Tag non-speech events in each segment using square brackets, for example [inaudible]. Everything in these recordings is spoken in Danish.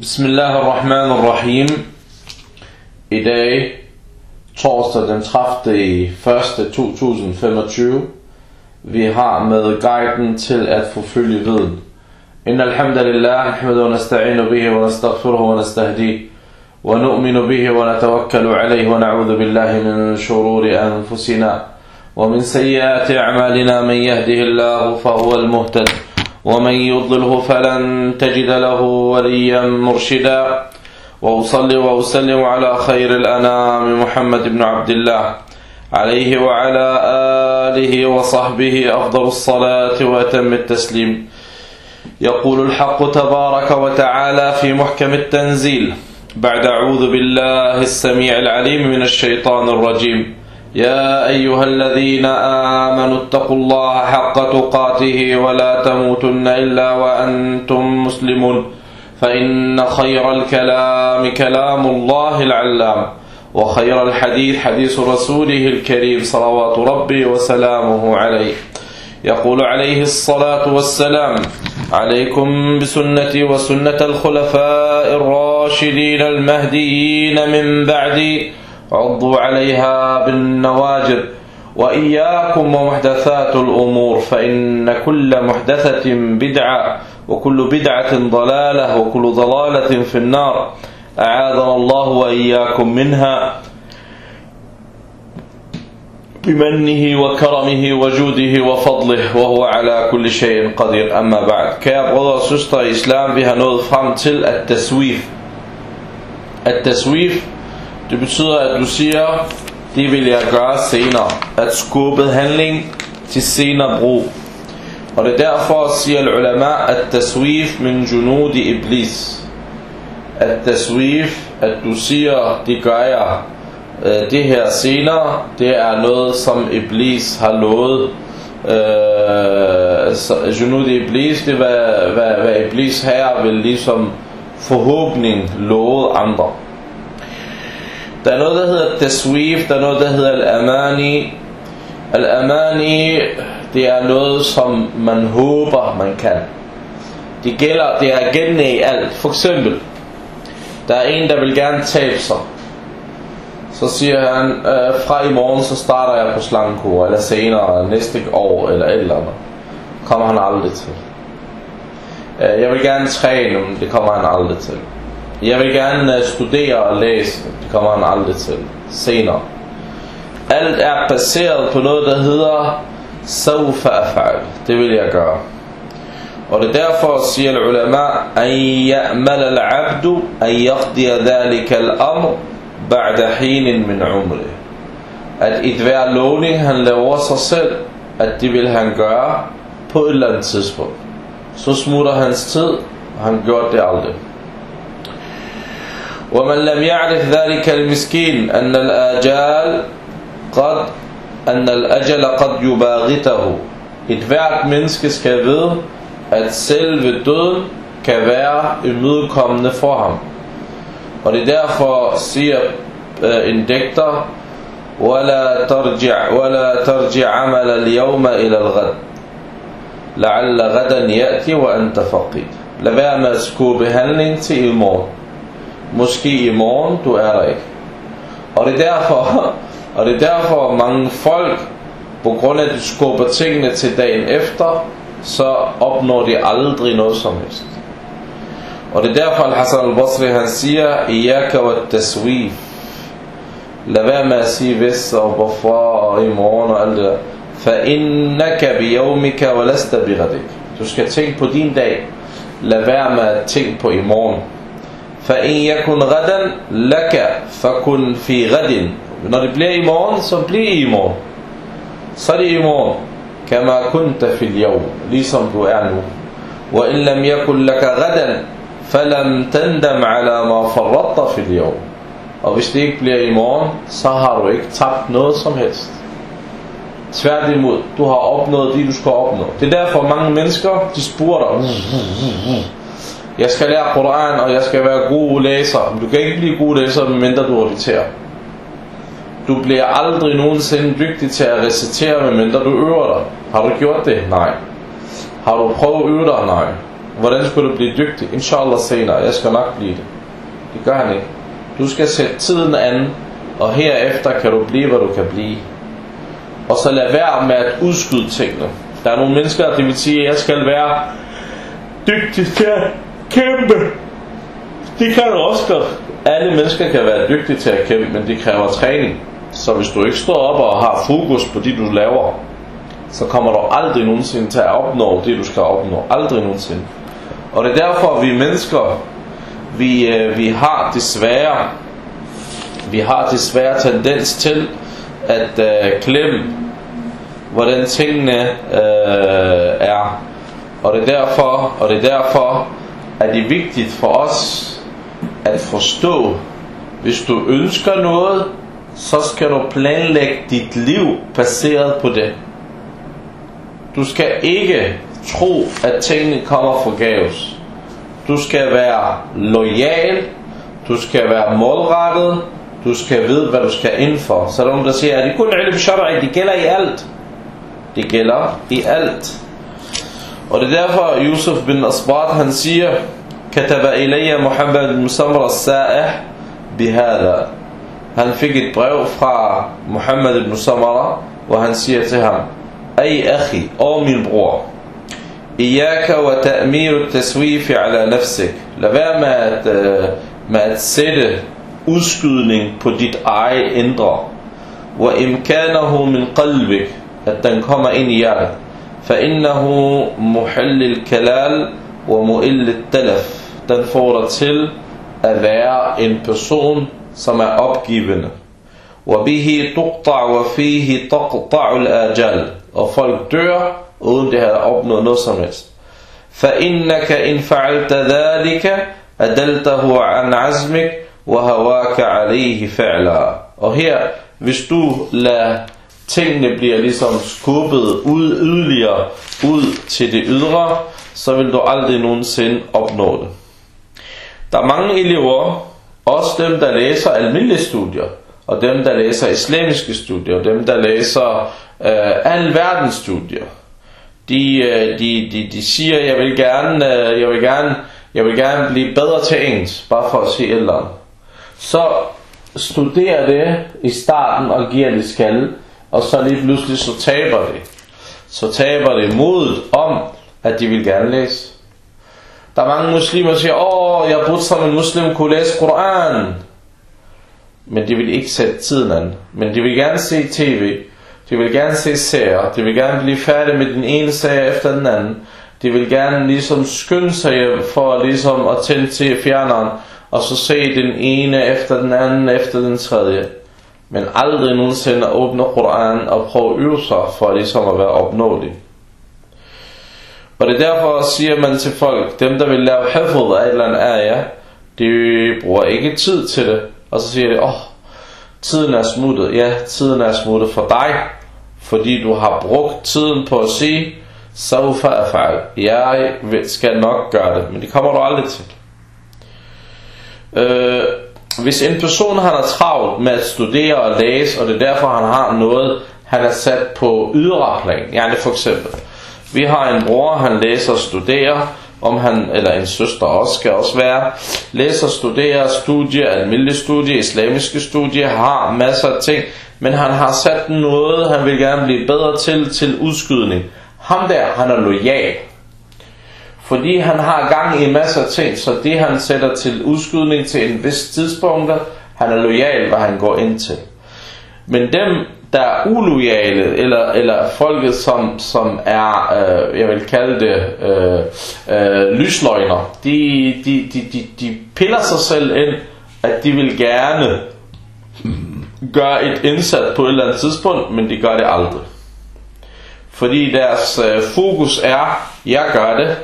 Bismillahirrahmanirrahim. I dag, torsdag den 30. i 1. 2025, vi har med guiden til at forfølge viden. إن الحمد لله نحمده ونستعين به ونستغفره ونستهديه ونؤمن به ونتوكل عليه ونعوذ بالله من شرور أنفسنا ومن سيئات أعمالنا من يهده الله فهو المهتد ومن يضله فلن تجد له وليا مرشدا. وأصلي وأسلم على خير الأنام محمد بن عبد الله. عليه وعلى آله وصحبه أفضل الصلاة وأتم التسليم. يقول الحق تبارك وتعالى في محكم التنزيل بعد أعوذ بالله السميع العليم من الشيطان الرجيم. يا أيها الذين آمنوا اتقوا الله حق تقاته ولا تموتن إلا وأنتم مسلمون. فإن خير الكلام كلام الله العلام وخير الحديث حديث رسوله الكريم صلوات ربي وسلامه عليه. يقول عليه الصلاة والسلام عليكم بسنتي وسنة الخلفاء الراشدين المهديين من بعدي عضوا عليها بالنواجذ وإياكم ومحدثات الأمور فإن كل محدثة بدعة وكل بدعة ضلالة وكل ضلالة في النار. أعاذنا الله وإياكم منها. بمنه وكرمه وجوده وفضله وهو على كل شيء قدير. أما بعد Kære brødre og søstre i islam, vi. At taswif, det betyder at du siger, det vil jeg gøre senere. At skubbe handling til senere brug. Og det er derfor siger ulama at taswif min junudi iblis. At taswif, at du siger, det gør jeg øh, det her senere, det er noget, som Iblis har lovet. Øh, Junud Iblis, det var, hvad, hvad Iblis her vil ligesom forhåbning love andre. Der er noget, der hedder taswif, der er noget, der hedder al-amani. Al-amani, det er noget, som man håber, man kan. Det gælder, det er gældende i alt. For eksempel, der er en, der vil gerne tabe sig. Så siger han, øh, fra i morgen så starter jeg på slangekur, eller senere, næste år, eller et eller andet. Kommer han aldrig til. Øh, jeg vil gerne træne, men det kommer han aldrig til. Jeg vil gerne øh, studere og læse, det kommer han aldrig til. Senere. Alt er baseret på noget, der hedder Saufa af'al. Det vil jeg gøre. Og det er derfor siger ulama, an ya'mal al-abdu, an yaqdiya dhalika al-amr, ba'da hinin min umri. At et hver lovning han laver sig selv, at det vil han gøre på et eller andet tidspunkt. Så smutter hans tid, og han gjorde det aldrig. ومن لم يعرف ذلك المسكين أن الأجال قد أن الأجل قد يباغته. Et hvert menneske skal vide at selve døden kan være imødekommende for ham. Og det er derfor siger øh, en digter ولا ترجع ولا ترجع عمل اليوم إلى الغد لعل غدا يأتي وأنت فقيد لبعما سكوب هنلين تي الموت Måske i morgen, du er der ikke. Og det er derfor, [laughs] og det er derfor mange folk, på grund af at de skubber tingene til dagen efter, så opnår de aldrig noget som helst. Og det er derfor, at Hassan al-Basri han siger, Iyaka wa taswif. Lad være med at sige hvis og hvorfor og i morgen og alt det der. فَإِنَّكَ بِيَوْمِكَ وَلَسْتَ بِغَدِكَ Du skal tænke på din dag. Lad være med at tænke på i morgen. فَإِنْ يَكُنْ غَدًا لَكَ فَكُنْ فِي غَدٍ Når det bliver i morgen, så bliv i morgen. Så er det i morgen. كَمَا كُنْتَ فِي الْيَوْمِ Ligesom du er nu. وَإِنْ لَمْ يَكُنْ لَكَ غَدًا فَلَمْ تَنْدَمْ عَلَى مَا فَرَّطَ فِي الْيَوْمِ Og hvis det ikke bliver i morgen, så har du ikke tabt noget som helst. Tværtimod, du har opnået det, du skal opnå. Det er derfor mange mennesker, de spurgter. jeg skal lære Koran, og jeg skal være god læser. Men du kan ikke blive god læser, medmindre du reciterer. Du bliver aldrig nogensinde dygtig til at recitere, medmindre du øver dig. Har du gjort det? Nej. Har du prøvet at øve dig? Nej. hvordan skulle du blive dygtig? Inshallah senere, jeg skal nok blive det. Det gør han ikke. Du skal sætte tiden an, og herefter kan du blive, hvad du kan blive. Og så lad være med at udskyde tingene. Der er nogle mennesker, der vil sige, at jeg skal være dygtig til at kæmpe. Det kan du også godt. Alle mennesker kan være dygtige til at kæmpe, men det kræver træning. Så hvis du ikke står op og har fokus på det, du laver, så kommer du aldrig nogensinde til at opnå det, du skal opnå. Aldrig nogensinde. Og det er derfor, vi mennesker, vi, øh, vi har desværre, vi har desværre tendens til at øh, klemme, hvordan tingene øh, er. Og det er derfor, og det er derfor, er det vigtigt for os at forstå, hvis du ønsker noget, så skal du planlægge dit liv baseret på det. Du skal ikke tro, at tingene kommer forgæves. Du skal være lojal, du skal være målrettet, du skal vide, hvad du skal ind for. Så er der nogen, der siger, at det kun er shar'i, det gælder i alt. Det gælder i alt. Og det er derfor, Yusuf bin Asbat, han siger, كتب إلي محمد بن سمر السائح بهذا han fik et brev fra Muhammad ibn Samara, hvor han siger til ham, Ej akhi, og min bror, Iyaka wa ta'miru taswifi ala nafsik. Lad være med at, uh, med at sætte udskydning på dit eget indre. Wa imkanahu min qalbik. At den kommer ind i hjertet. Muhallil kalal wa mu'illit talaf den får dig til at være en person, som er opgivende. وَبِهِ تُقْطَعْ وَفِيهِ تَقْطَعُ الْآجَلِ Og folk dør, uden det har opnået noget som helst. فَإِنَّكَ إِنْ فَعَلْتَ ذَلِكَ أَدَلْتَهُ عَنْ عَزْمِكَ وَهَوَاكَ عَلَيْهِ فَعْلًا Og her, hvis du lader tingene bliver ligesom skubbet ud yderligere ud til det ydre, så vil du aldrig nogensinde opnå det. Der er mange elever, også dem, der læser almindelige studier, og dem, der læser islamiske studier, og dem, der læser øh, al verdens studier. De, øh, de, de, de siger, jeg vil gerne, øh, jeg vil gerne, jeg vil gerne blive bedre til engelsk, bare for at sige et eller andet. Så studerer det i starten og giver det skal, og så lige pludselig så taber det. Så taber det modet om, at de vil gerne læse. Der er mange muslimer, der siger, åh, jeg burde som en muslim kunne læse Koran. Men de vil ikke sætte tiden an. Men de vil gerne se tv. De vil gerne se serier. De vil gerne blive færdige med den ene serie efter den anden. De vil gerne ligesom skynde sig for ligesom at tænde til fjerneren. Og så se den ene efter den anden efter den tredje. Men aldrig nogensinde at åbne Koran og prøve at øve sig for ligesom at være opnåelig. Og det er derfor, siger man til folk, dem der vil lave hafud af et eller andet ayah, de bruger ikke tid til det. Og så siger de, åh, oh, tiden er smuttet. Ja, tiden er smuttet for dig, fordi du har brugt tiden på at sige, Saufa fejl. Jeg skal nok gøre det, men det kommer du aldrig til. Øh, hvis en person han er travlt med at studere og læse, og det er derfor han har noget, han er sat på ydre plan, ja, for eksempel, vi har en bror, han læser og studerer, om han, eller en søster også skal også være, læser, studerer, studie, almindelig studie, islamiske studie, har masser af ting, men han har sat noget, han vil gerne blive bedre til, til udskydning. Ham der, han er lojal. Fordi han har gang i masser af ting, så det han sætter til udskydning til en vis tidspunkt, han er lojal, hvad han går ind til. Men dem, der er ulojale, eller, eller folket, som, som er, øh, jeg vil kalde det, øh, øh, lysløgner, de, de, de, de, de piller sig selv ind, at de vil gerne gøre et indsat på et eller andet tidspunkt, men de gør det aldrig. Fordi deres øh, fokus er, jeg gør det,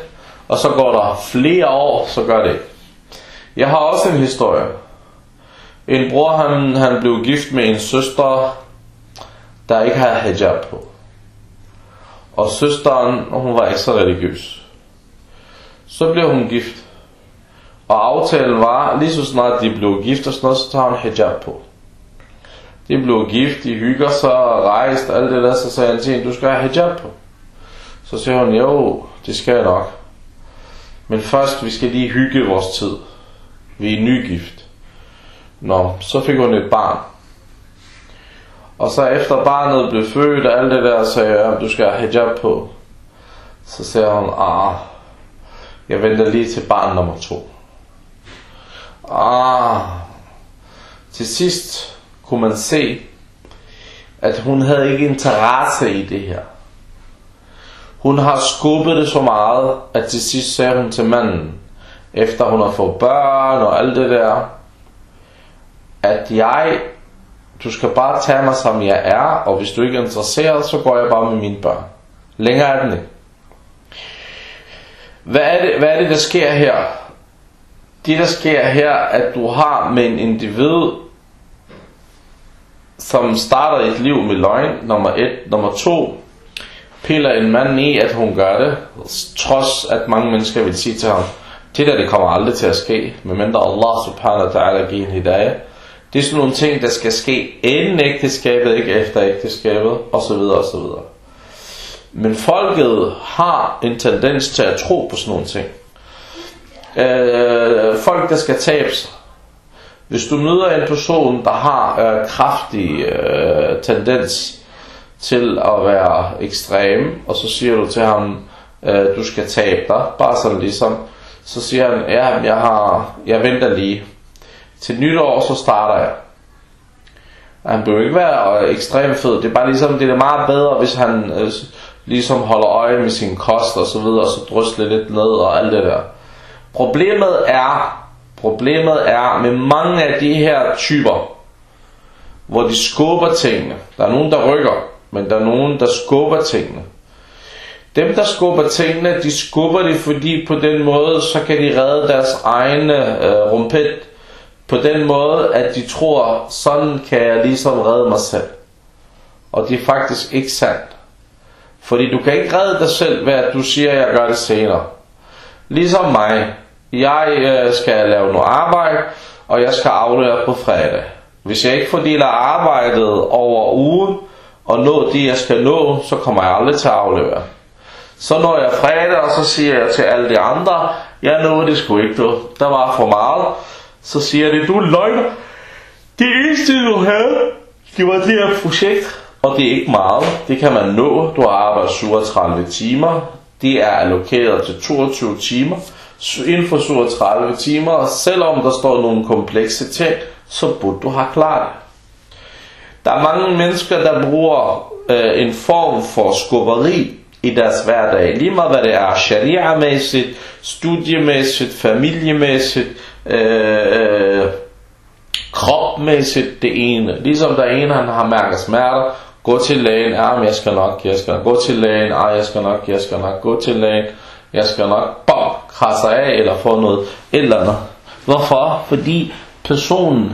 og så går der flere år, så gør det Jeg har også en historie. En bror, han, han blev gift med en søster, der ikke havde hijab på. Og søsteren, hun var ikke så religiøs. Så blev hun gift. Og aftalen var, lige så snart de blev gift og sådan noget, så tager hun hijab på. De blev gift, de hygger sig, rejst, alt det der, så sagde han til hende, du skal have hijab på. Så siger hun, jo, det skal jeg nok. Men først, vi skal lige hygge vores tid. Vi er nygift. Nå, så fik hun et barn. Og så efter barnet blev født og alt det der, sagde jeg, at du skal have hijab på. Så siger hun, ah, jeg venter lige til barn nummer to. Ah, til sidst kunne man se, at hun havde ikke interesse i det her. Hun har skubbet det så meget, at til sidst sagde hun til manden, efter hun har fået børn og alt det der, at jeg, du skal bare tage mig som jeg er, og hvis du ikke er interesseret, så går jeg bare med mine børn. Længere er den ikke. Hvad er det, hvad er det der sker her? Det der sker her, at du har med en individ, som starter et liv med løgn, nummer et. Nummer to, piller en mand i, at hun gør det, trods at mange mennesker vil sige til ham, det der det kommer aldrig til at ske, medmindre Allah subhanahu wa ta'ala giver en hidayah. Det er sådan nogle ting, der skal ske inden ægteskabet, ikke efter ægteskabet, osv. osv. Men folket har en tendens til at tro på sådan nogle ting. Øh, folk, der skal tabes. Hvis du møder en person, der har øh, kraftig øh, tendens til at være ekstrem, og så siger du til ham, øh, du skal tabe dig, bare sådan ligesom, så siger han, ja, jeg, har, jeg venter lige. Til nytår, så starter jeg. Han bør ikke være øh, ekstremt fed. Det er bare ligesom, det er meget bedre, hvis han øh, ligesom holder øje med sin kost og så videre, og så drysler lidt ned og alt det der. Problemet er, problemet er med mange af de her typer, hvor de skubber tingene. Der er nogen, der rykker, men der er nogen, der skubber tingene. Dem, der skubber tingene, de skubber det, fordi på den måde, så kan de redde deres egne øh, rumpet. På den måde, at de tror, sådan kan jeg ligesom redde mig selv. Og det er faktisk ikke sandt. Fordi du kan ikke redde dig selv ved at du siger, at jeg gør det senere. Ligesom mig. Jeg øh, skal lave noget arbejde, og jeg skal aflevere på fredag. Hvis jeg ikke fordeler arbejdet over ugen, og nå det jeg skal nå, så kommer jeg aldrig til at aflevere. Så når jeg fredag, og så siger jeg til alle de andre, jeg nåede det sgu ikke, du. Der var for meget. Så siger de, du løgner. Det eneste du havde, det var det her projekt. Og det er ikke meget. Det kan man nå. Du har arbejdet 37 timer. Det er allokeret til 22 timer. Inden for 37 timer, selvom der står nogle komplekse ting, så burde du have klaret det. Der er mange mennesker, der bruger øh, en form for skubberi i deres hverdag. Lige meget hvad det er, sharia-mæssigt, studiemæssigt, familiemæssigt, øh, øh, kropmæssigt, det ene. Ligesom der er en, han har mærket smerter, gå til lægen, ja, men jeg skal nok, jeg skal nok, gå til lægen, ej, jeg skal nok, jeg skal nok, gå til lægen, jeg skal nok, bom, krasser af, eller få noget, et eller andet. Hvorfor? Fordi personen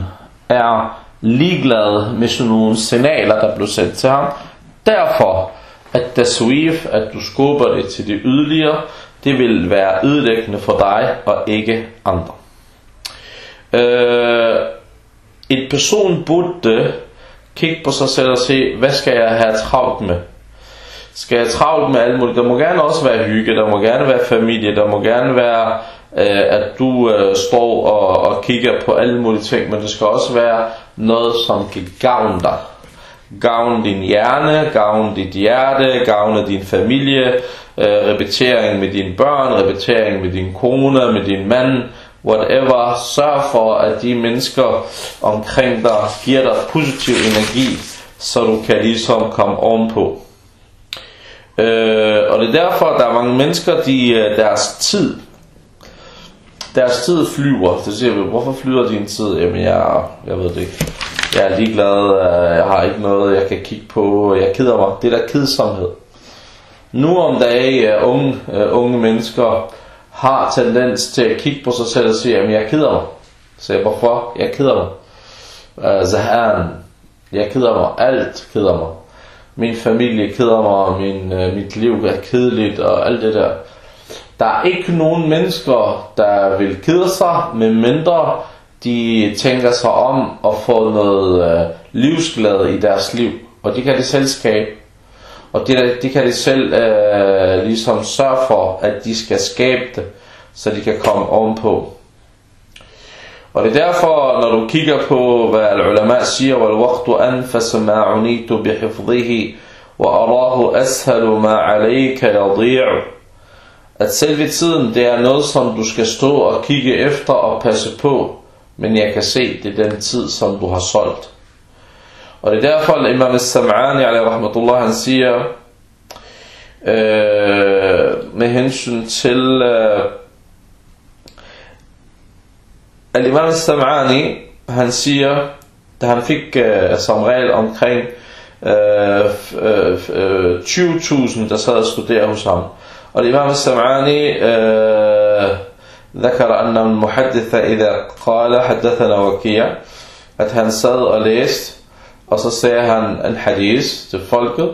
er ligeglad med sådan nogle signaler, der blev sendt til ham. Derfor, at taswif, at du skubber det til det yderligere, det vil være ødelæggende for dig og ikke andre. Øh, en person burde kigge på sig selv og se, hvad skal jeg have travlt med? Skal jeg travlt med alt muligt? Der må gerne også være hygge, der må gerne være familie, der må gerne være, øh, at du øh, står og, og kigger på alle mulige ting, men det skal også være noget, som kan gavne dig. Gavne din hjerne, gavne dit hjerte, gavne din familie, øh, repetering med dine børn, repetering med din kone, med din mand, whatever. Sørg for, at de mennesker omkring dig giver dig positiv energi, så du kan ligesom komme ovenpå. Øh, og det er derfor, at der er mange mennesker, de øh, deres tid, deres tid flyver. Så siger vi, hvorfor flyver din tid? Jamen, jeg, jeg ved det ikke. Jeg er ligeglad, jeg har ikke noget, jeg kan kigge på, jeg keder mig. Det er der kedsomhed. Nu om dagen, uh, unge, uh, unge mennesker har tendens til at kigge på sig selv og sige, jamen jeg keder mig. Så jeg, hvorfor? Jeg keder mig. Øh, uh, Zahan, jeg keder mig. Alt keder mig. Min familie keder mig, min, uh, mit liv er kedeligt og alt det der. Der er ikke nogen mennesker, der vil kede sig, medmindre de tænker sig om at få noget øh, livsglæde i deres liv. Og det kan de selv skabe. Og det, det kan de selv øh, ligesom sørge for, at de skal skabe det. så de kan komme ovenpå. Og det er derfor, når du kigger på, hvad al-ulama siger, وَالْوَقْتُ أَنْفَسَ مَا عُنِيتُ بِحِفْظِهِ وَأَرَاهُ أَسْهَلُ مَا عَلَيْكَ يَضِيعُ at selve tiden, det er noget, som du skal stå og kigge efter og passe på, men jeg kan se, det er den tid, som du har solgt. Og det er derfor, at Imam al-Sam'ani, rahmatullah, han siger, øh, med hensyn til øh, at Imam al-Sam'ani, han siger, da han fik øh, som regel omkring øh, øh, 20.000, øh, der sad og studerede hos ham. Og Imam al-Sam'ani uh, ذكر أن المحدث إذا قال حدثنا وكيع at han sad og læste, og så sagde han en hadith til folket.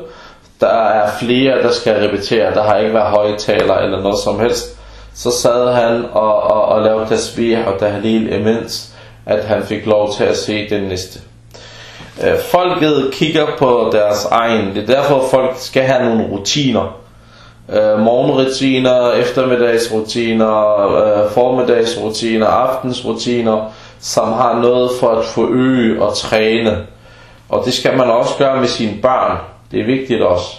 Der er flere, der skal repetere. Der har ikke været højtaler eller noget som helst så sad han og, og, og lavede tasbih og tahlil imens, at han fik lov til at se den næste. Øh, folket kigger på deres egen. Det er derfor, folk skal have nogle rutiner. Øh, morgenrutiner, eftermiddagsrutiner, øh, formiddagsrutiner, aftensrutiner, som har noget for at forøge og træne. Og det skal man også gøre med sine børn. Det er vigtigt også.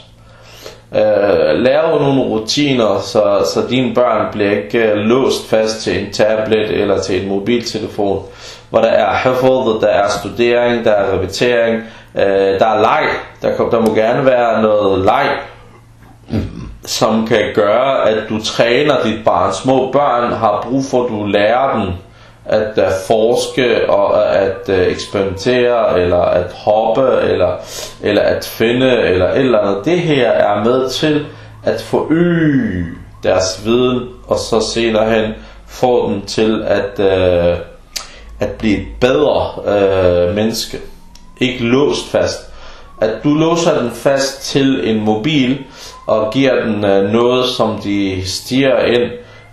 Øh, lave nogle rutiner, så, så dine børn bliver ikke øh, låst fast til en tablet eller til en mobiltelefon, hvor der er hafud, der er studering, der er repetering, øh, der er leg, der, der må gerne være noget leg, som kan gøre, at du træner dit barn. Små børn har brug for, at du lærer dem at uh, forske og øh, at uh, eksperimentere eller at hoppe eller eller at finde eller et eller andet. Det her er med til at forøge deres viden og så senere hen få dem til at uh, at blive et bedre uh, menneske. Ikke låst fast. At du låser den fast til en mobil og giver den øh, noget som de stiger ind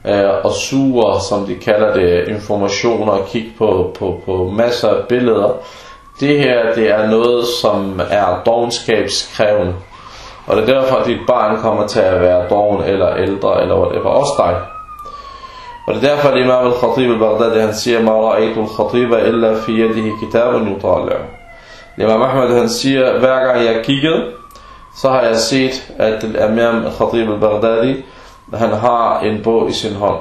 øh, og suger, som de kalder det, informationer og kigger på, på, på masser af billeder. Det her, det er noget, som er dogenskabskrævende. Og det er derfor, at dit barn kommer til at være dogen eller ældre eller whatever. Også dig. Og det er derfor, at Imam al-Khatib al-Baghdadi, han siger, Ma ra'aytu al-Khatiba illa fi yadihi kitabun yutali'u. Imam Ahmed, han siger, hver gang jeg kiggede, så har jeg set, at Imam al-Khatib al-Baghdadi, han har en bog i sin hånd.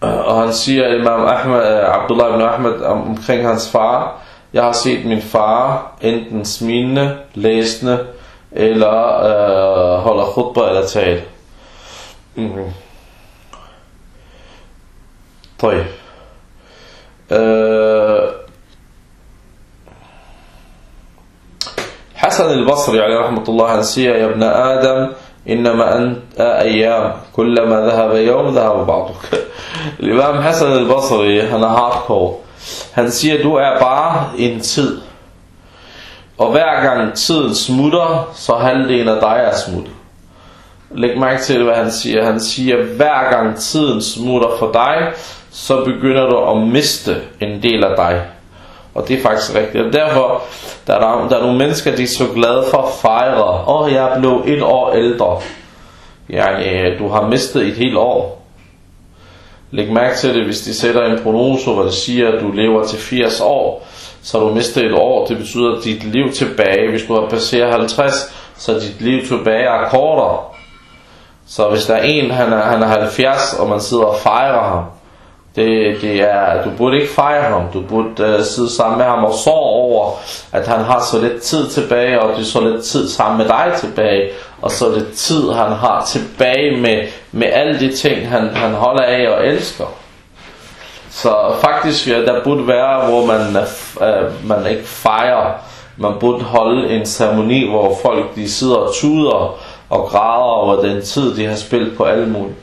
Og han siger Imam Ahmed, Abdullah ibn Ahmed omkring hans far, jeg har set min far enten smilende, læsende, eller øh, holder khutbah eller tal. Mm-hmm. طيب أه حسن البصري عليه رحمة الله أنسية يا ابن آدم إنما أنت أيام كلما ذهب يوم ذهب بعضك Imam Hassan al-Basri, han er hardcore. Han siger, du er bare en tid. Og hver gang tiden smutter, så halvdelen af dig er smuttet. Læg mærke til, hvad han siger. Han siger, hver gang tiden smutter for dig, så begynder du at miste en del af dig. Og det er faktisk rigtigt. Og derfor, der er, der er nogle mennesker, de er så glade for at fejre. Åh, oh, jeg blev et år ældre. Ja, du har mistet et helt år. Læg mærke til det, hvis de sætter en prognose, hvor det siger, at du lever til 80 år, så du mister et år. Det betyder, at dit liv tilbage, hvis du har passeret 50, så dit liv tilbage er kortere. Så hvis der er en, han er, han er 70, og man sidder og fejrer ham, det, det er, du burde ikke fejre ham, du burde uh, sidde sammen med ham og sove over, at han har så lidt tid tilbage, og det er så lidt tid sammen med dig tilbage, og så lidt tid han har tilbage med, med alle de ting, han, han holder af og elsker. Så faktisk, ja, der burde være, hvor man, uh, man ikke fejrer, man burde holde en ceremoni, hvor folk de sidder og tuder og græder over den tid, de har spillet på alle mulige.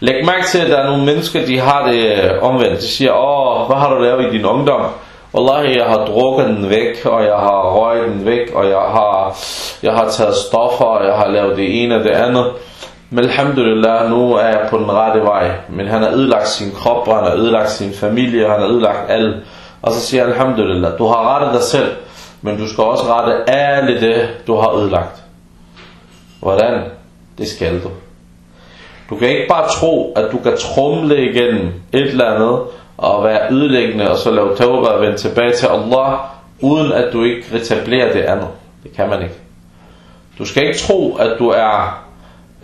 Læg mærke til, at der er nogle mennesker, de har det øh, omvendt. De siger, åh, hvad har du lavet i din ungdom? Wallahi, jeg har drukket den væk, og jeg har røget den væk, og jeg har, jeg har taget stoffer, og jeg har lavet det ene og det andet. Men alhamdulillah, nu er jeg på den rette vej. Men han har ødelagt sin krop, og han har ødelagt sin familie, og han har ødelagt alt. Og så siger han, alhamdulillah, du har rettet dig selv, men du skal også rette alle det, du har ødelagt. Hvordan? Det skal du. Du kan ikke bare tro, at du kan trumle igennem et eller andet, og være ødelæggende, og så lave tawbah og vende tilbage til Allah, uden at du ikke retablerer det andet. Det kan man ikke. Du skal ikke tro, at du er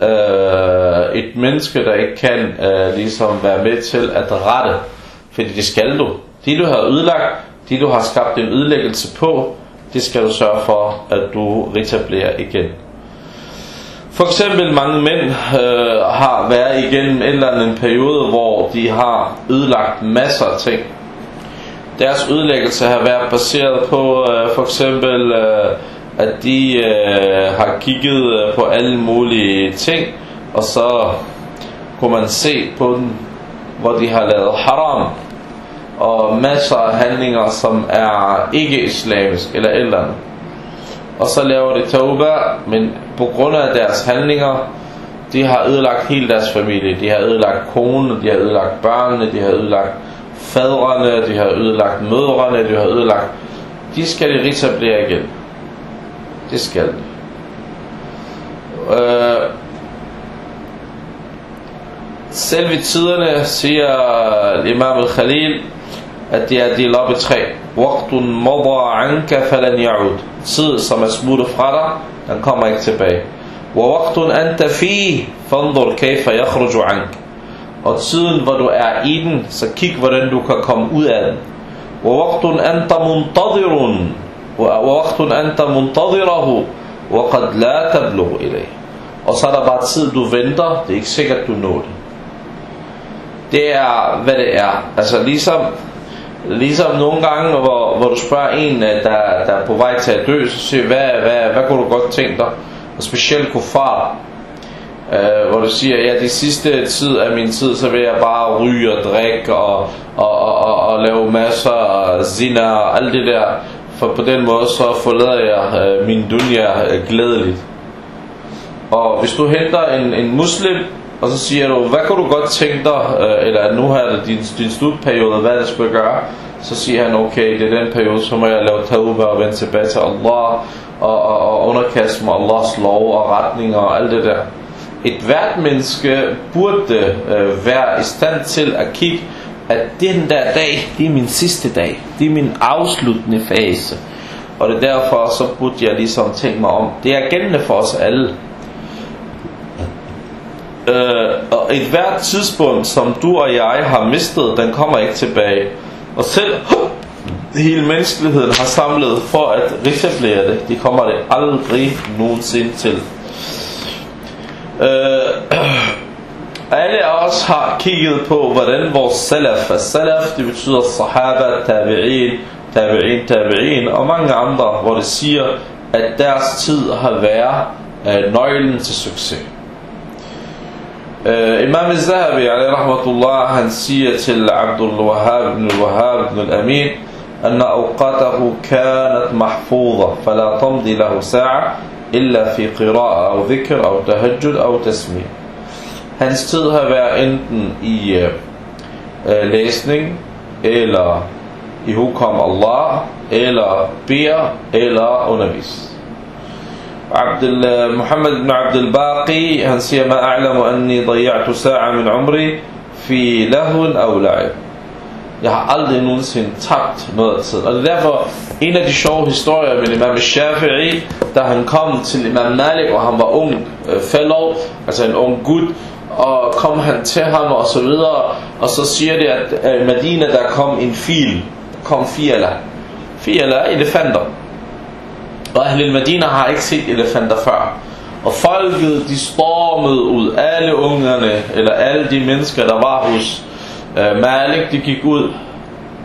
øh, et menneske, der ikke kan øh, ligesom være med til at rette. Fordi det skal du. De du har ødelagt, de du har skabt en ødelæggelse på, det skal du sørge for, at du retablerer igen. For eksempel mange mænd øh, har været igennem en eller anden periode, hvor de har ødelagt masser af ting. Deres ødelæggelse har været baseret på øh, for eksempel, øh, at de øh, har kigget øh, på alle mulige ting, og så kunne man se på dem, hvor de har lavet haram, og masser af handlinger, som er ikke islamisk eller et eller andet. Og så laver de tauba, men på grund af deres handlinger, de har ødelagt hele deres familie. De har ødelagt konen, de har ødelagt børnene, de har ødelagt fadrene, de har ødelagt mødrene, de har ødelagt... De skal de retablere igen. Det skal de. Øh, selv i tiderne siger Imam al-Khalil, at de er delt op i tre. Waqtun mada anka falan ya'ud. Tid, som er smuttet fra dig, den kommer ikke tilbage. Wa waqtun anta fi, fandur kayfa yakhruju ank. Og tiden, hvor du er i den, så kig, hvordan du kan komme ud af den. Wa waqtun anta muntadirun. Wa waqtun anta muntadirahu. Wa qad la tablugh ilayh. Og så er der bare tid, du venter. Det er ikke sikkert, du når det. Det er, hvad det er. Altså ligesom Ligesom nogle gange, hvor, hvor du spørger en, øh, der, der er på vej til at dø, så siger hvad, hvad, hvad kunne du godt tænke dig? Og specielt kuffar, øh, hvor du siger, ja, de sidste tid af min tid, så vil jeg bare ryge og drikke og, og, og, og, og lave masser af zina og alt det der. For på den måde, så forlader jeg øh, min dunya øh, glædeligt. Og hvis du henter en, en muslim, og så siger du, hvad kunne du godt tænke dig, øh, eller nu her er det din, din slutperiode, hvad det skal gøre, så siger han, okay, det er den periode, så må jeg lave tawbah og vende tilbage til Allah, og, og, og underkaste mig Allahs lov og retninger og alt det der. Et hvert menneske burde øh, være i stand til at kigge, at den der dag, det er min sidste dag. Det er min afsluttende fase. Og det er derfor, så burde jeg ligesom tænke mig om. Det er gældende for os alle øh, og et hvert tidspunkt, som du og jeg har mistet, den kommer ikke tilbage. Og selv [laughs] hele menneskeligheden har samlet for at retablere det, de kommer det aldrig nogensinde til. Øh, [clears throat] alle af os har kigget på, hvordan vores salaf, salaf det betyder sahaba, tabi'in, tabi'in, tabi'in og mange andre, hvor det siger, at deres tid har været øh, nøglen til succes. إمام الذهبي عليه رحمة الله هنسية عبد الوهاب بن الوهاب بن الأمين أن أوقاته كانت محفوظة فلا تمضي له ساعة إلا في قراءة أو ذكر أو تهجد أو تسمية Hans tid har været enten i øh, læsning, eller i hukom Allah, eller beder, eller undervis. عبد محمد بن عبد الباقي هنسي ما أعلم أني ضيعت ساعة من عمري في لهو أو لعب Jeg har aldrig nogensinde tabt noget af tid. Og det er derfor en af de sjove historier med Imam Shafi'i, da han kom til Imam Malik, og han var ung øh, fellow, altså en ung gut, og kom han til ham og så videre, og så siger det, at øh, Medina, der kom en fil, der kom fiala, fiala elefanter, og Ahlil Medina har ikke set elefanter før. Og folket, de stormede ud. Alle ungerne, eller alle de mennesker, der var hos øh, Malik, de gik ud.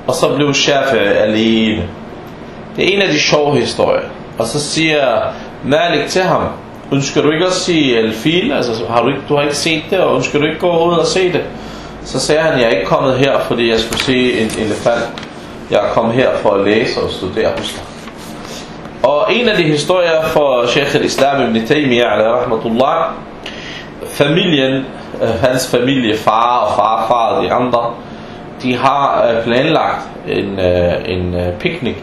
Og så blev Shafi alene. Det er en af de sjove historier. Og så siger Malik til ham, ønsker du ikke at se Elfil? Altså, har du, ikke, du har ikke set det, og ønsker du ikke gå ud og se det? Så sagde han, jeg er ikke kommet her, fordi jeg skulle se en elefant. Jeg er kommet her for at læse og studere hos dig. Og en af de historier for Sheikh al-Islam ibn Taymiyyah, rahmatullah, familien, øh, hans familie, far og farfar og de andre, de har øh, planlagt en, øh, en picnic.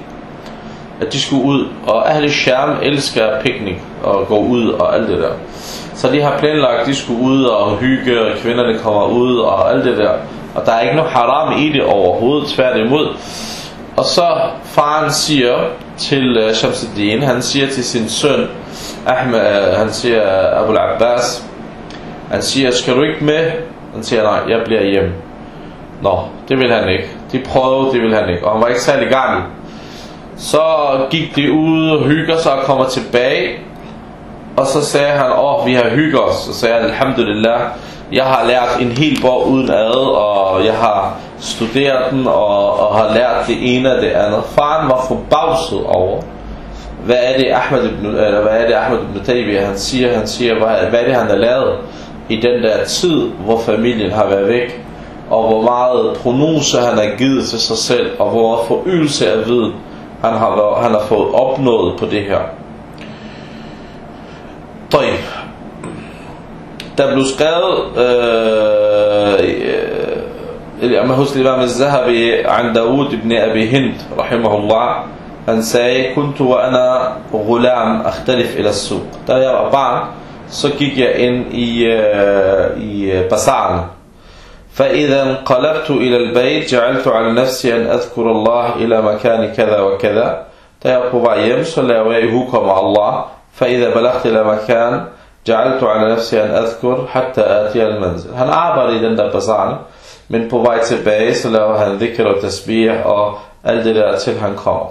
at de skulle ud. Og alle Sham elsker picnic og gå ud og alt det der. Så de har planlagt, at de skulle ud og hygge, og kvinderne kommer ud og alt det der. Og der er ikke noget haram i det overhovedet, tværtimod. Og så faren siger til uh, Shamsuddin, han siger til sin søn, Ahmed, uh, øh, han siger Abu Abbas, han siger, skal du ikke med? Han siger, nej, jeg bliver hjemme. Nå, det vil han ikke. De prøvede, det vil han ikke. Og han var ikke særlig gammel. Så gik de ud og hygger sig og kommer tilbage. Og så sagde han, åh, oh, vi har hygget os. Så sagde han, alhamdulillah, jeg har lært en hel bog uden ad, og jeg har studeret den og, og har lært det ene og det andet. Faren var forbavset over, hvad er det Ahmed ibn, eller hvad er det Ahmed ibn Taymiyyah, han siger, han siger, hvad, hvad er det han har lavet i den der tid, hvor familien har været væk, og hvor meget prononce han har givet til sig selv, og hvor meget forøgelse af viden han har, han har fået opnået på det her. Tøj. Der blev skrevet øh, ما هوس الإمام الذهبي عن داوود بن أبي هند رحمه الله أن سي كنت وأنا غلام أختلف إلى السوق. ترى يرى بعض سكيك إن بسعنا. فإذا انقلبت إلى البيت جعلت على نفسي أن أذكر الله إلى مكان كذا وكذا. تيقوا بعيم صلى ويهوكم الله. فإذا بلغت إلى مكان جعلت على نفسي أن أذكر حتى آتي المنزل. هنعبر إذا انت men på vej tilbage så laver han dhikr og tasbih og alt det der til han kommer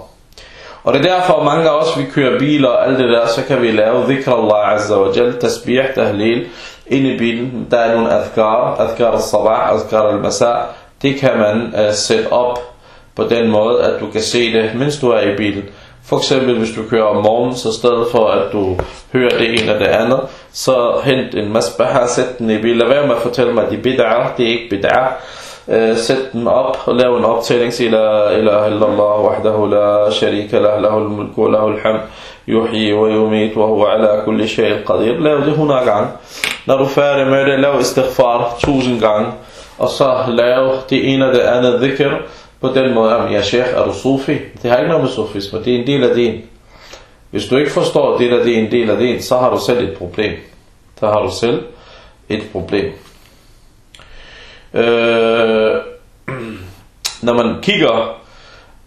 og det er derfor mange af os vi kører biler og alt det der så kan vi lave dhikr Allah azza wa jal tasbih tahlil inde i bilen. Der er nogle adhkar adhkar al-sabah adhkar al-masa. Det kan man uh, sætte op på den måde at du kan se det mens du er i bilen for eksempel hvis du kører om morgenen, så i stedet for at du hører det ene eller det andet, så hent en masbaha, sæt den i bil. Lad være med at fortælle mig, at de bid'ah, det er ikke bid'ah. Øh, uh, sæt den op og lav en optælling sig la ilaha illallah wahdahu la sharika la, lahu al-mulku, wa al-hamd, yuhyi wa yumit wa huwa ala kulli shay'in qadir. Lav det 100 gange. Når du er færdig med det lav istighfar 1000 gange. Og så lav det ene og det andet dhikr på den måde, om jeg sheikh, er du sufi? Det har ikke noget med sufisme, det er en del af din. Hvis du ikke forstår det, der det er en del af din, så har du selv et problem. Så har du selv et problem. Øh, [clears throat] når man kigger,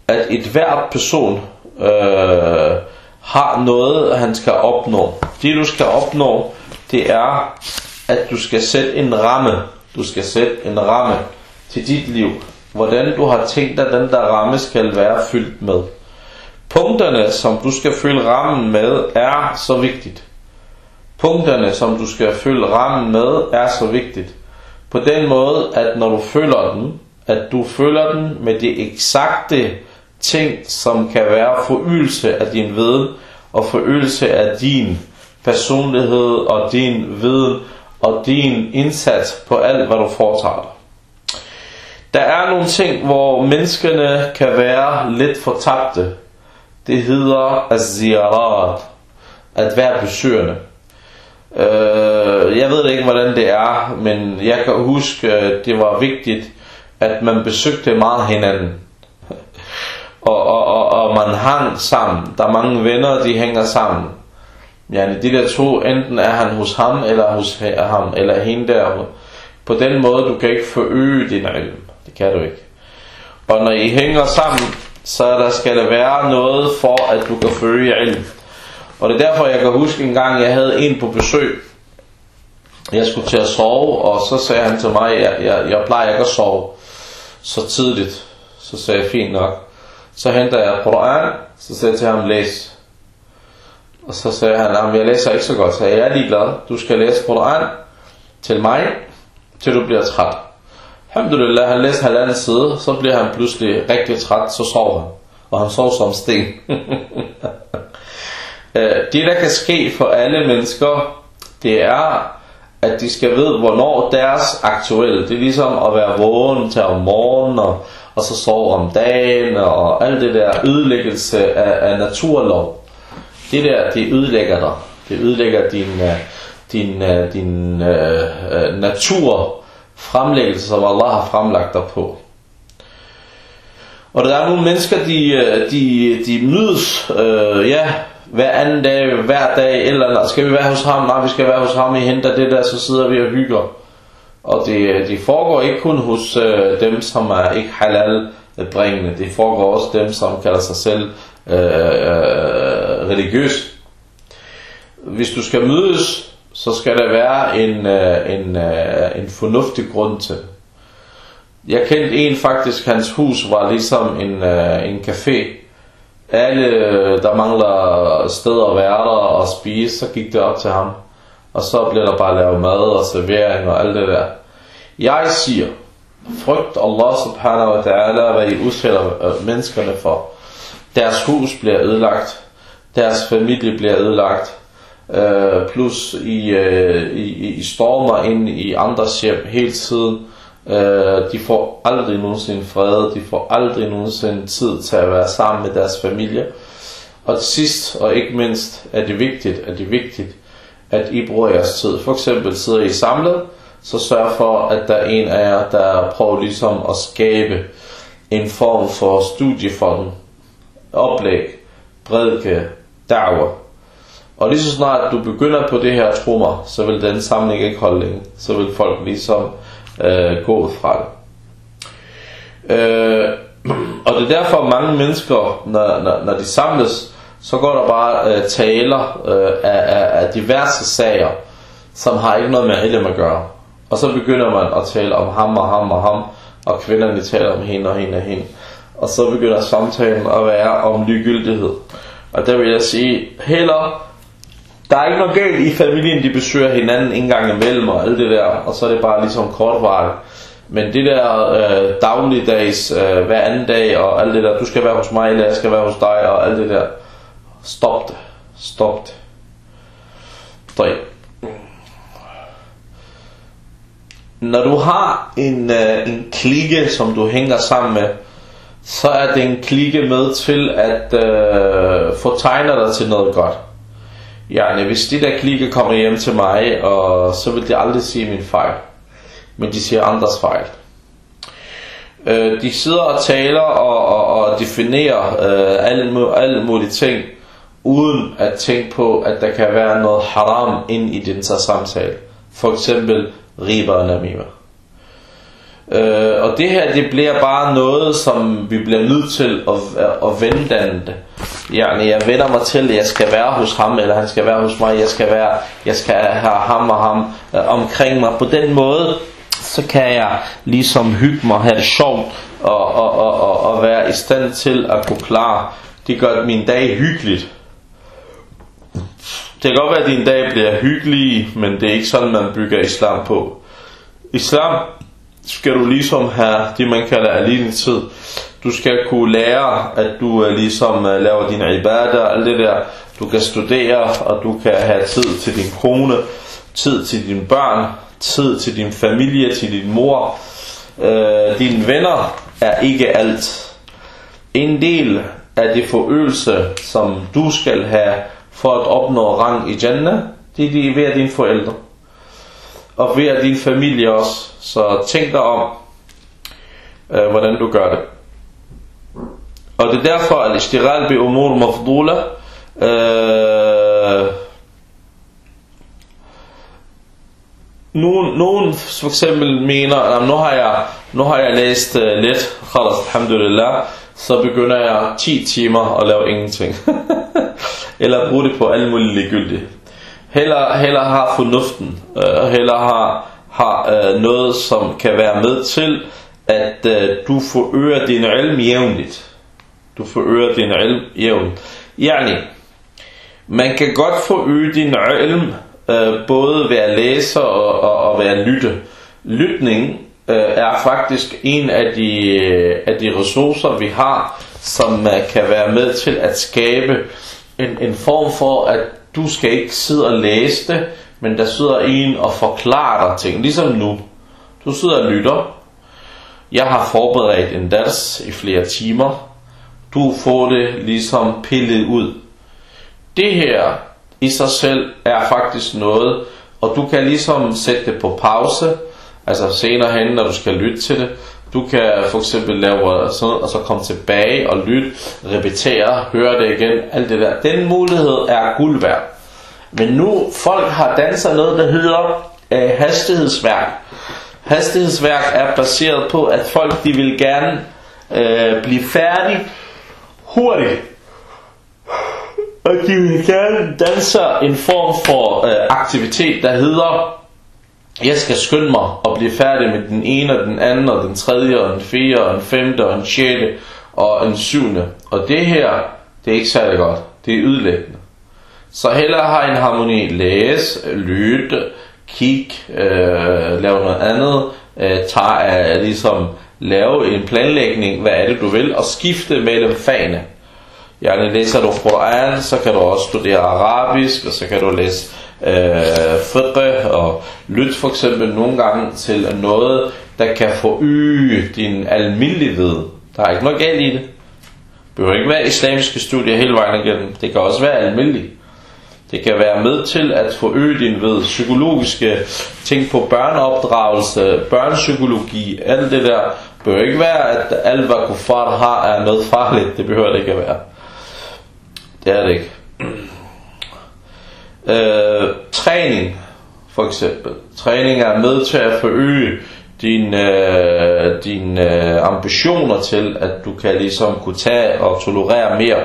at et hvert person øh, har noget, han skal opnå. Det du skal opnå, det er, at du skal sætte en ramme. Du skal sætte en ramme til dit liv hvordan du har tænkt at den der ramme skal være fyldt med. Punkterne, som du skal fylde rammen med, er så vigtigt. Punkterne, som du skal fylde rammen med, er så vigtigt. På den måde, at når du følger den, at du følger den med de eksakte ting, som kan være forøgelse af din viden, og forøgelse af din personlighed, og din viden, og din indsats på alt, hvad du foretager dig. Der er nogle ting, hvor menneskene kan være lidt fortabte. Det hedder az-ziyarat, at være besøgende. Øh, jeg ved ikke, hvordan det er, men jeg kan huske, at det var vigtigt, at man besøgte meget hinanden. [laughs] og, og, og, og man hang sammen. Der er mange venner, de hænger sammen. Ja, de der to, enten er han hos ham, eller hos ham, eller hende der. På den måde, du kan ikke forøge din ilm. Det kan du ikke. Og når I hænger sammen, så der skal der være noget for, at du kan følge ilm. Og det er derfor, jeg kan huske en gang, jeg havde en på besøg. Jeg skulle til at sove, og så sagde han til mig, jeg, jeg, jeg plejer ikke at sove så tidligt. Så sagde jeg, fint nok. Så henter jeg Koran, så sagde jeg til ham, læs. Og så sagde han, jeg læser ikke så godt. Så jeg er ligeglad. Du skal læse Koran til mig, til du bliver træt. Alhamdulillah, han læste halvandet side, så bliver han pludselig rigtig træt, så sover han. Og han sover som sten. [laughs] Øh, det der kan ske for alle mennesker, det er, at de skal vide, hvornår deres aktuelle. Det er ligesom at være vågen til om morgenen, og, og så sove om dagen, og alt det der ødelæggelse af, af naturlov. Det der, det ødelægger dig. Det ødelægger din, øh, din, øh, din, din uh, natur fremlæggelse, som Allah har fremlagt dig på. Og der er nogle mennesker, de, øh, de, de mødes, øh, ja, hver anden dag, hver dag, eller nej, Skal vi være hos ham? Nej, vi skal være hos ham, I henter det der, så sidder vi og hygger. Og det, øh, det foregår ikke kun hos øh, dem, som er ikke halal bringende. Det foregår også dem, som kalder sig selv øh, øh, religiøs. Hvis du skal mødes, så skal der være en, øh, en, øh, en fornuftig grund til. Jeg kendte en faktisk, hans hus var ligesom en, øh, en café. Alle, øh, der mangler steder at være der og spise, så gik det op til ham. Og så blev der bare lavet mad og servering og alt det der. Jeg siger, frygt Allah subhanahu wa ta'ala, hvad I udsætter øh, menneskerne for. Deres hus bliver ødelagt. Deres familie bliver ødelagt øh, plus I, øh, I, I stormer ind i andres hjem hele tiden. Øh, de får aldrig nogensinde fred. De får aldrig nogensinde tid til at være sammen med deres familie. Og til sidst, og ikke mindst, er det vigtigt, at det er vigtigt, at I bruger jeres tid. For eksempel sidder I samlet, så sørg for, at der er en af jer, der prøver ligesom at skabe en form for studie for den. Oplæg, bredke, da'wah. Og lige så snart du begynder på det her, tro mig, så vil den samling ikke holde længe. Så vil folk ligesom øh, gå fra det. Øh, [clears throat] og det er derfor mange mennesker, når, når, når de samles, så går der bare øh, taler øh, af, af, af diverse sager, som har ikke noget med ilm at gøre. Og så begynder man at tale om ham og ham og ham, og kvinderne taler om hende og hende og hende. Og så begynder samtalen at være om ligegyldighed. Og der vil jeg sige, heller, der er ikke noget galt i familien, de besøger hinanden en gang imellem og alt det der, og så er det bare ligesom kortvarigt. Men det der øh, dagligdags, øh, hver anden dag og alt det der, du skal være hos mig, eller jeg skal være hos dig og alt det der, stop det. Stop det. 3. Når du har en, øh, en klikke, som du hænger sammen med, så er det en klikke med til at øh, få tegner dig til noget godt. Ja, hvis de der klikker kommer hjem til mig, og så vil de aldrig sige min fejl. Men de siger andres fejl. Øh, de sidder og taler og, og, og definerer øh, alle, alle mulige ting, uden at tænke på, at der kan være noget haram ind i den samtale. For eksempel riba og namima. Øh, og det her, det bliver bare noget, som vi bliver nødt til at, at vende den. Yani, jeg vender mig til, at jeg skal være hos ham, eller han skal være hos mig, jeg skal, være, jeg skal have ham og ham øh, omkring mig. På den måde, så kan jeg ligesom hygge mig, have det sjovt, og, og, og, og, og være i stand til at kunne klare. Det gør min dag hyggeligt. Det kan godt være, at din dag bliver hyggelig, men det er ikke sådan, man bygger islam på. Islam skal du ligesom have det, man kalder alene-tid. Du skal kunne lære, at du øh, ligesom øh, laver dine ibadah og alt det der. Du kan studere, og du kan have tid til din kone, tid til dine børn, tid til din familie, til din mor. Øh, dine venner er ikke alt. En del af det forøgelse, som du skal have for at opnå rang i Jannah, det er ved dine forældre. Og ved at din familie også. Så tænk dig om, øh, hvordan du gør det. Og det er derfor, at ishtiral bi umur mafdula, øh, nogen, nogen for eksempel mener, at nu har jeg, nu har jeg læst uh, lidt, khalas, alhamdulillah, så begynder jeg 10 timer at lave ingenting. [laughs] eller bruge det på alle mulige ligegyldige. Heller, heller har fornuften, øh, heller har, har øh, noget, som kan være med til, at øh, du forøger din ilm jævnligt. Du forøger din ilm jævnligt. Yani, man kan godt forøge din ilm, øh, både ved at læse og, og, og ved at lytte. Lytning øh, er faktisk en af de, øh, af de ressourcer, vi har, som øh, kan være med til at skabe en, en form for, at du skal ikke sidde og læse det, men der sidder en og forklarer dig ting, ligesom nu. Du sidder og lytter. Jeg har forberedt en dans i flere timer. Du får det ligesom pillet ud. Det her i sig selv er faktisk noget, og du kan ligesom sætte det på pause, altså senere hen, når du skal lytte til det, du kan for eksempel lave sådan og så komme tilbage og lytte, repetere, høre det igen, alt det der. Den mulighed er guld værd. Men nu, folk har danset noget, der hedder øh, hastighedsværk. Hastighedsværk er baseret på, at folk de vil gerne øh, blive færdige hurtigt. Og de vil gerne danse en form for øh, aktivitet, der hedder jeg skal skynde mig at blive færdig med den ene og den anden og den tredje og den fjerde og den femte og den sjette og den syvende. Og det her, det er ikke særlig godt. Det er ødelæggende. Så hellere har en harmoni. Læs, lytte, kig, øh, lave noget andet. Øh, tager, øh, ligesom lave en planlægning, hvad er det du vil, og skifte mellem fagene. Jeg læser du Koran, så kan du også studere arabisk, og så kan du læse øh, fiqh og lyt for eksempel nogle gange til noget, der kan forøge din almindelighed. Der er ikke noget galt i det. Det behøver ikke være islamiske studier hele vejen igennem. Det kan også være almindeligt. Det kan være med til at forøge din ved psykologiske ting på børneopdragelse, børnepsykologi, alt det der. Det behøver ikke være, at alt hvad kuffar har er noget farligt. Det behøver det ikke at være. Det er det ikke. Øh, træning for eksempel. Træning er med til at forøge dine, øh, dine øh, ambitioner til, at du kan ligesom kunne tage og tolerere mere.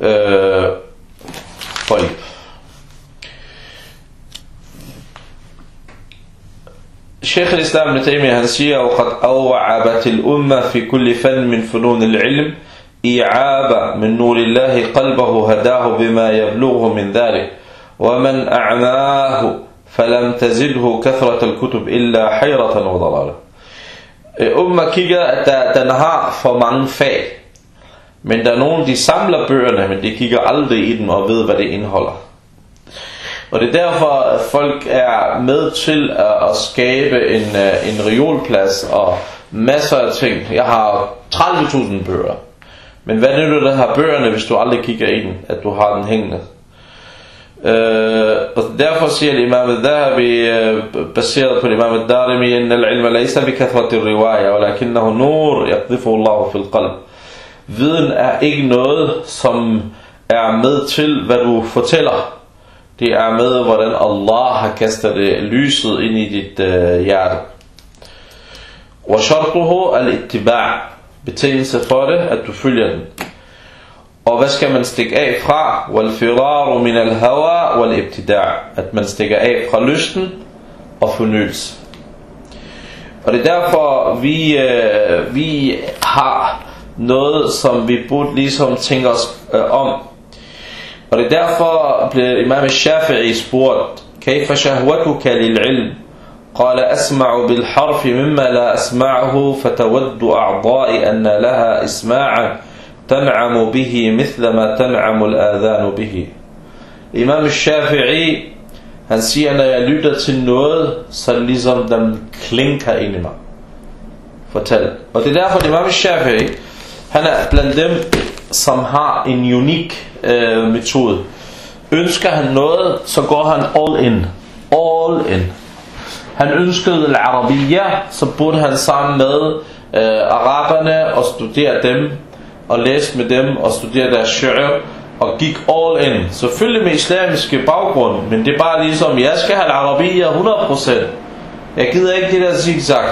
Øh, طيب شيخ الإسلام ابن تيمية هنسية وقد أوعبت الأمة في كل فن من فنون العلم إيعاب من نور الله قلبه هداه بما يبلغه من ذلك ومن أعماه فلم تزده كثرة الكتب إلا حيرة وضلالة Umma kigger, at der, den har for mange fag. Men der er nogen, de samler bøgerne, men de kigger aldrig i dem og ved, hvad det indeholder. Og det er derfor, at folk er med til at, at skabe en, en reolplads og masser af ting. Jeg har 30.000 bøger. Men hvad er det, der har bøgerne, hvis du aldrig kigger i den, at du har den hængende? Uh, derfor siger imam al-Dhahabi uh, baseret på imam al-Darimi ان العلم ليس بكثرة الرواية ولكنه نور يقذفه الله في القلب Viden er ikke noget som er med til hvad du fortæller Det er med hvordan Allah har kastet det lyset ind i dit uh, hjerte وشرطه الاتباع Betingelse for det at du følger den Og hvad skal man stikke af fra? وَالْفِرَارُ مِنَ الْهَوَى وَالْإِبْتِدَاع At man stikker af fra lysten og fornyelse. Og det er derfor, vi, øh, vi har noget, som vi burde ligesom tænke os øh, om. Og det er derfor, blev Imam Shafi'i spurgt, كيف شهوتك للعلم؟ قال أسمع بالحرف مما لا أسمعه فتود أعضائي أن لها إسماعا تنعم به مثل ما تنعم الآذان به Imam Shafi'i han siger når jeg lytter til noget så ligesom den klinker ind i mig fortæl og det er derfor at Imam Shafi'i han er blandt dem som har en unik øh, metode ønsker han noget så går han all in all in han ønskede al-Arabiya så burde han sammen med øh, araberne og studere dem og læste med dem og studerede deres shi'r og gik all in. Selvfølgelig med islamiske baggrund, men det er bare ligesom, jeg skal have arabier 100%. Jeg gider ikke det der zigzag.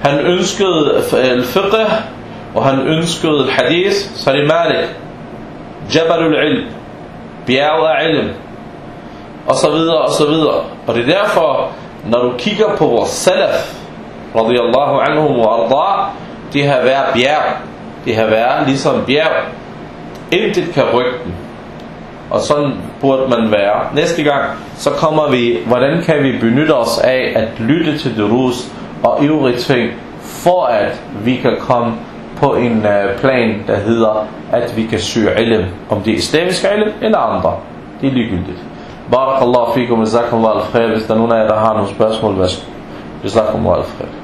Han ønskede al-fiqh, og han ønskede al-hadith, Salim Malik. Jabal al-ilm. Bjerget af ilm. Og så videre, og så videre. Og det er derfor, når du kigger på vores salaf, radiyallahu anhum wa arda, de har været bjerg. Det har været ligesom bjerg. Intet kan rykke den. Og sådan burde man være. Næste gang, så kommer vi, hvordan kan vi benytte os af at lytte til durus og øvrige ting, for at vi kan komme på en øh, plan, der hedder, at vi kan søge ilm. Om det er islamisk ilm eller andre. Det er ligegyldigt. Barakallahu fikum, jazakumullah al-khair. Hvis der er nogen af jer, der har nogle spørgsmål, værsgo. wa al-khair.